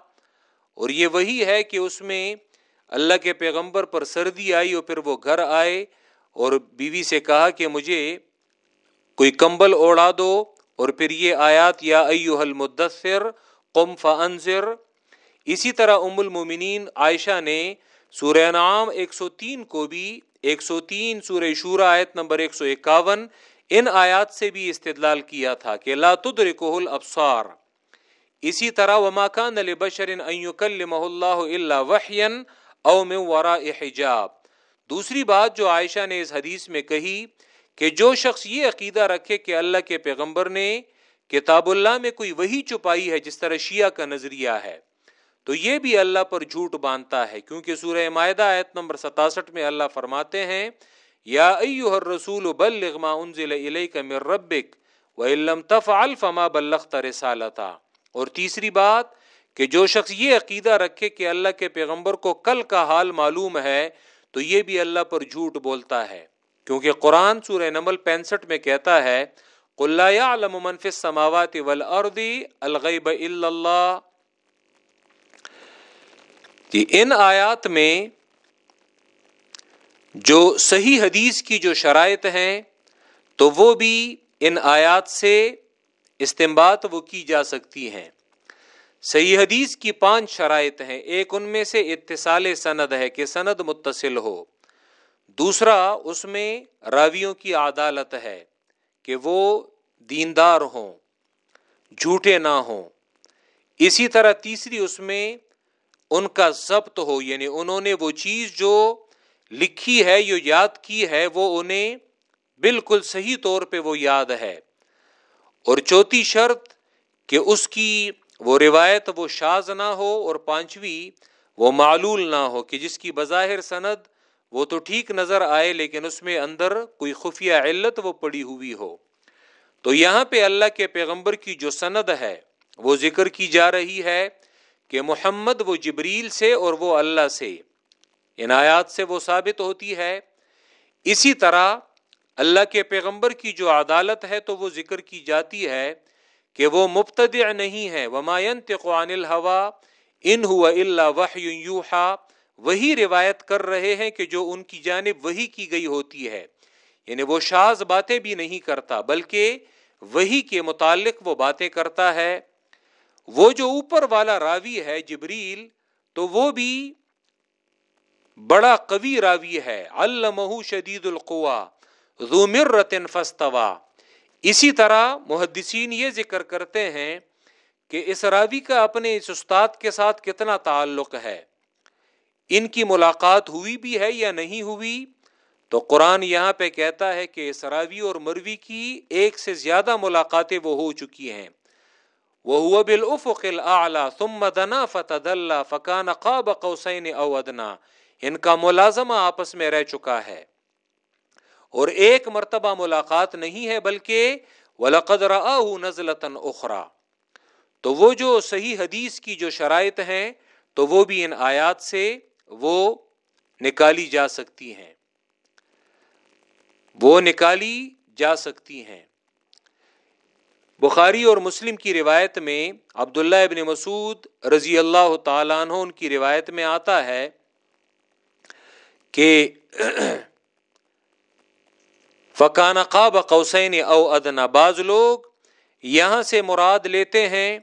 اور یہ وہی ہے کہ اس میں اللہ کے پیغمبر پر سردی آئی اور پھر وہ گھر آئے اور بیوی سے کہا کہ مجھے کوئی کمبل اوڑا دو۔ اور پھر یہ آیات، یا ایوہ المدثر قم فانذر۔ اسی طرح ام المومنین عائشہ نے سورہ نام ایک سو تین کو بھی ایک سو تین سورہ شورا آیت نمبر ایک سو اکاون ان آیات سے بھی استدلال کیا تھا کہ لا تدرکہ الابصار۔ اسی طرح وما کان لبشر ان یکلمہ اللہ الا وحیا او من وراء حجاب۔ دوسری بات جو عائشہ نے اس حدیث میں کہی کہ جو شخص یہ عقیدہ رکھے کہ اللہ کے پیغمبر نے کتاب اللہ میں کوئی وہی چھپائی ہے جس طرح شیعہ کا نظریہ ہے تو یہ بھی اللہ پر جھوٹ باندھتا ہے، کیونکہ سورہ معاہدہ آیت نمبر ستاسٹھ میں اللہ فرماتے ہیں، یا ایوہ الرسول بلغ ما انزل الیک من ربک وَإِن تَفْعَلْ فَمَا بَلَّغْتَ رِسَالَتَا۔ اور تیسری بات، کہ جو شخص یہ عقیدہ رکھے کہ اللہ کے پیغمبر کو کل کا حال معلوم ہے، تو یہ بھی اللہ پر جھوٹ بولتا ہے۔ کیونکہ قرآن سورہ نمل پینسٹھ میں کہتا ہے، قُلْ لَا يَعْلَمُ مَنْ فِي السَّمَاوَاتِ وَالْأَرْضِ الْغَيْبَ إِلَّا اللَّهِ جی ان آیات میں جو صحیح حدیث کی جو شرائط ہیں، تو وہ بھی ان آیات سے استمباد وہ کی جا سکتی ہیں۔ صحیح حدیث کی پانچ شرائط ہیں، ایک ان میں سے اتصال سند ہے کہ سند متصل ہو۔ دوسرا، اس میں راویوں کی عدالت ہے کہ وہ دیندار ہوں، جھوٹے نہ ہوں۔ اسی طرح تیسری، اس میں ان کا ضبط ہو یعنی انہوں نے وہ چیز جو لکھی ہے، جو یاد کی ہے، وہ انہیں بالکل صحیح طور پہ وہ یاد ہے۔ اور چوتھی شرط کہ اس کی وہ روایت وہ شاز نہ ہو اور پانچویں وہ معلول نہ ہو، کہ جس کی بظاہر سند وہ تو ٹھیک نظر آئے لیکن اس میں اندر کوئی خفیہ علت وہ پڑی ہوئی ہو۔ تو یہاں پہ اللہ کے پیغمبر کی جو سند ہے، وہ ذکر کی جا رہی ہے کہ محمد وہ جبریل سے اور وہ اللہ سے۔ عنایات سے وہ ثابت ہوتی ہے۔ اسی طرح اللہ کے پیغمبر کی جو عدالت ہے تو وہ ذکر کی جاتی ہے کہ وہ مبتدع نہیں ہے۔ عن الحوا ان ہوا اللہ وحا وہی روایت کر رہے ہیں کہ جو ان کی جانب وہی کی گئی ہوتی ہے۔ یعنی وہ شاز باتیں بھی نہیں کرتا، بلکہ وہی کے متعلق وہ باتیں کرتا ہے۔ وہ جو اوپر والا راوی ہے جبریل، تو وہ بھی بڑا قوی راوی ہے۔ المہ شدید القوا ذو مرت فستوا اسی طرح محدثین یہ ذکر کرتے ہیں کہ اس راوی کا اپنے اس استاد کے ساتھ کتنا تعلق ہے۔ ان کی ملاقات ہوئی بھی ہے یا نہیں ہوئی؟ تو قرآن یہاں پہ کہتا ہے کہ اس راوی اور مروی کی ایک سے زیادہ ملاقاتیں وہ ہو چکی ہیں۔ وہ بالافق الاعلى ثم دنا فتدلى فكان قاب قوسين او ادنى ان کا ملازمہ آپس میں رہ چکا ہے۔ اور ایک مرتبہ ملاقات نہیں ہے بلکہ وَلَقَدْ رَآهُ نَزْلَةً اخرى تو وہ جو صحیح حدیث کی جو شرائط ہیں، تو وہ بھی ان آیات سے وہ نکالی جا سکتی ہیں۔ وہ نکالی جا سکتی ہیں۔ بخاری اور مسلم کی روایت میں عبداللہ ابن مسعود رضی اللہ تعالیٰ عنہ ان کی روایت میں آتا ہے کہ فقان قاب قوسین او ادنا، بعض لوگ یہاں سے مراد لیتے ہیں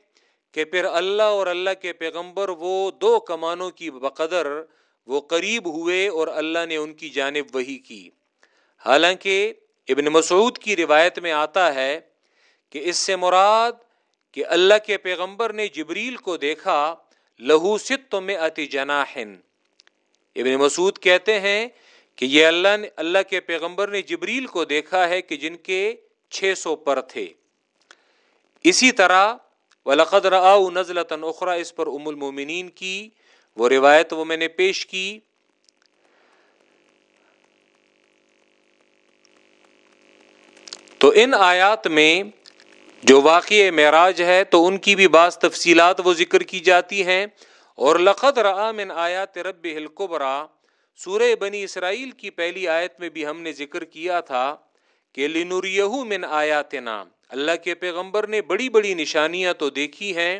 کہ پھر اللہ اور اللہ کے پیغمبر وہ دو کمانوں کی بقدر وہ قریب ہوئے اور اللہ نے ان کی جانب وہی کی۔ حالانکہ ابن مسعود کی روایت میں آتا ہے کہ اس سے مراد کہ اللہ کے پیغمبر نے جبریل کو دیکھا، لہو ست میں اتی جناحن۔ ابن مسعود کہتے ہیں کہ یہ اللہ نے، اللہ کے پیغمبر نے جبریل کو دیکھا ہے کہ جن کے چھ سو پر تھے۔ اسی طرح، ولقد رآؤ نزلة اخرى، اس پر ام المومنین کی وہ روایت وہ میں نے پیش کی۔ تو ان آیات میں جو واقع معراج ہے تو ان کی بھی بعض تفصیلات وہ ذکر کی جاتی ہیں۔ اور لقد را من آیات رب القبرا سورہ بنی اسرائیل کی پہلی آیت میں بھی ہم نے ذکر کیا تھا کہ لنوریہو من آیاتنا۔ اللہ کے پیغمبر نے بڑی بڑی نشانیاں تو دیکھی ہیں۔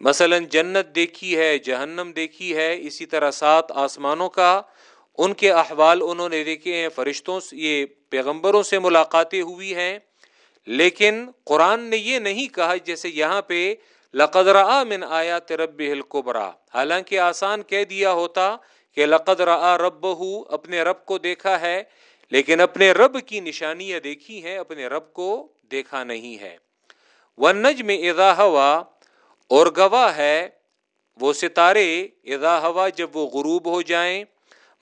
مثلا جنت دیکھی ہے، جہنم دیکھی ہے، اسی طرح سات آسمانوں کا۔ ان کے احوال انہوں نے دیکھے ہیں، فرشتوں سے، یہ پیغمبروں سے ملاقاتیں ہوئی ہیں۔ لیکن قرآن نے یہ نہیں کہا جیسے یہاں پہ لقدر من آیا رب القبرا حالانکہ آسان کہہ دیا ہوتا کہ لقدر آ رب اپنے رب کو دیکھا ہے، لیکن اپنے رب کی نشانیاں دیکھی ہیں، اپنے رب کو دیکھا نہیں ہے۔ ونج میں ادا ہوا اور گواہ ہے وہ ستارے ادا ہوا جب وہ غروب ہو جائیں۔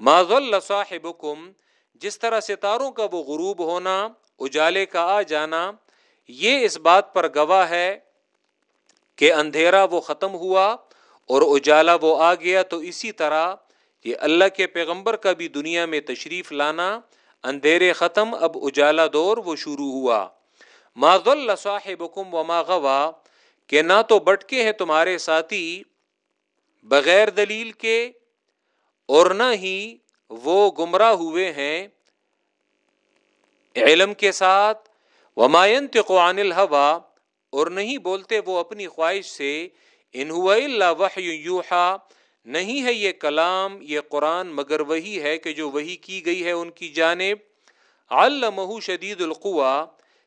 معذ صاحبکم جس طرح ستاروں کا وہ غروب ہونا اجالے کا آ جانا، یہ اس بات پر گواہ ہے کہ اندھیرا وہ ختم ہوا اور اجالا وہ آ گیا۔ تو اسی طرح یہ اللہ کے پیغمبر کا بھی دنیا میں تشریف لانا اندھیرے ختم، اب اجالا دور وہ شروع ہوا۔ معذ صاحبکم وما غوا، کہ نہ تو بٹکے ہیں تمہارے ساتھی بغیر دلیل کے، اور نہ ہی وہ گمراہ ہوئے ہیں علم کے ساتھ وماین تقوان الحوا اور نہیں بولتے وہ اپنی خواہش سے انہو اللہ یوحا نہیں ہے یہ کلام، یہ قرآن مگر وہی ہے کہ جو وہی کی گئی ہے ان کی جانب۔ علمہ شدید القوا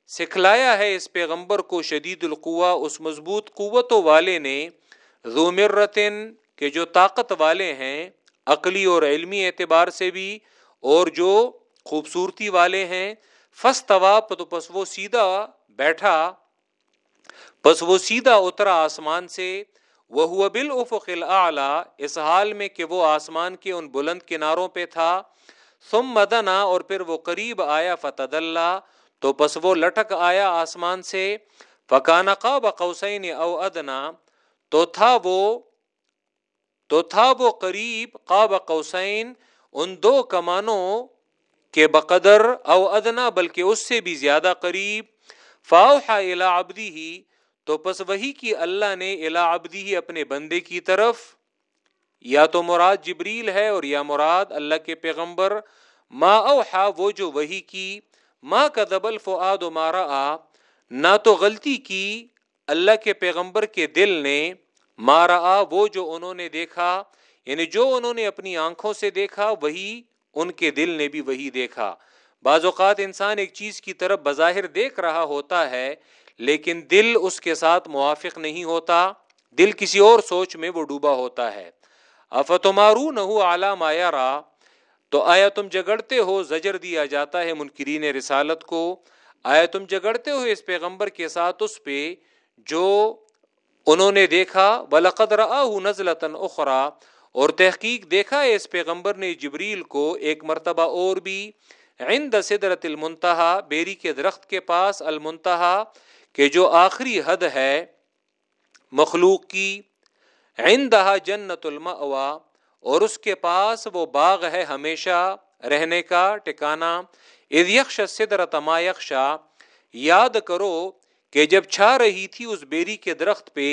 سکھلایا ہے اس پیغمبر کو شدید القوا اس مضبوط قوتوں والے نے۔ ذومرتن کہ جو طاقت والے ہیں، عقلی اور علمی اعتبار سے بھی، اور جو خوبصورتی والے ہیں۔ فس طواب تو پس وہ سیدھا بیٹھا پس وہ سیدھا اترا آسمان سے وہ ہوا بل افق اس حال میں کہ وہ آسمان کے ان بلند کناروں پہ تھا۔ ثم مدنا اور پھر وہ قریب آیا فتد اللہ تو پس وہ لٹک آیا آسمان سے۔ فکان قاب قوسین او ادنا، تو تھا وہ، تو تھا وہ قریب، قاب قوسین، ان دو کمانوں کے بقدر او ادنا، بلکہ اس سے بھی زیادہ قریب، فاوحا الا ابدی ہی تو پس وہی کی اللہ نے الا ابدی ہی اپنے بندے کی طرف، یا تو مراد جبریل ہے اور یا مراد اللہ کے پیغمبر، ما اوحا، وہ جو وہی کی ماں کا دبل فعاد و مارا آ نہ تو غلطی کی اللہ کے پیغمبر کے دل نے مارا آ وہ جو انہوں نے دیکھا یعنی جو انہوں نے اپنی آنکھوں سے دیکھا، وہی ان کے دل نے بھی وہی دیکھا۔ بعض اوقات انسان ایک چیز کی طرف بظاہر دیکھ رہا ہوتا ہے، لیکن دل اس کے ساتھ موافق نہیں ہوتا۔ دل کسی اور سوچ میں وہ ڈوبا ہوتا ہے۔ افتمارو نہ اعلی مایا را تو آیا تم جگڑتے ہو، زجر دیا جاتا ہے منکرین رسالت کو۔ آیا تم جگڑتے ہو اس پیغمبر کے ساتھ اس پہ جو انہوں نے دیکھا بلقد رآہ نزلتا اخرى اور تحقیق دیکھا ہے، اس پیغمبر نے جبریل کو ایک مرتبہ اور بھی عند صدرت المنتہا، بیری کے درخت کے پاس المنتہا، کہ جو آخری حد ہے مخلوق کی، عندہا جنت المأوا اور اس کے پاس وہ باغ ہے ہمیشہ رہنے کا ٹکانا اذ یخش صدرت ما یخشا یاد کرو کہ جب چھا رہی تھی اس بیری کے درخت پہ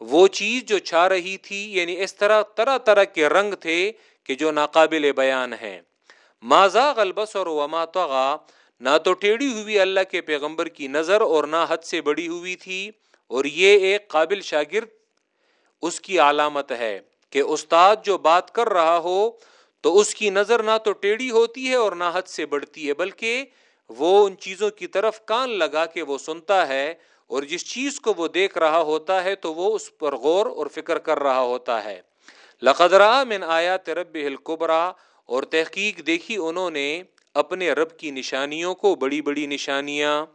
وہ چیز جو چھا رہی تھی یعنی اس طرح طرح طرح کے رنگ تھے کہ جو ناقابل بیان ہیں۔ ماضا غلبس اور وما توغا نہ تو ٹیڑھی ہوئی اللہ کے پیغمبر کی نظر اور نہ حد سے بڑی ہوئی تھی، اور یہ ایک قابل شاگرد اس کی علامت ہے کہ استاد جو بات کر رہا ہو تو اس کی نظر نہ تو ٹیڑھی ہوتی ہے اور نہ حد سے بڑھتی ہے، بلکہ وہ ان چیزوں کی طرف کان لگا کے وہ سنتا ہے۔ اور جس چیز کو وہ دیکھ رہا ہوتا ہے تو وہ اس پر غور اور فکر کر رہا ہوتا ہے۔ لقدرا من آیا ترب القبرا اور تحقیق دیکھی انہوں نے اپنے رب کی نشانیوں کو، بڑی بڑی نشانیاں۔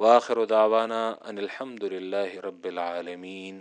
واخر دعوانا ان الحمد للہ رب العالمین۔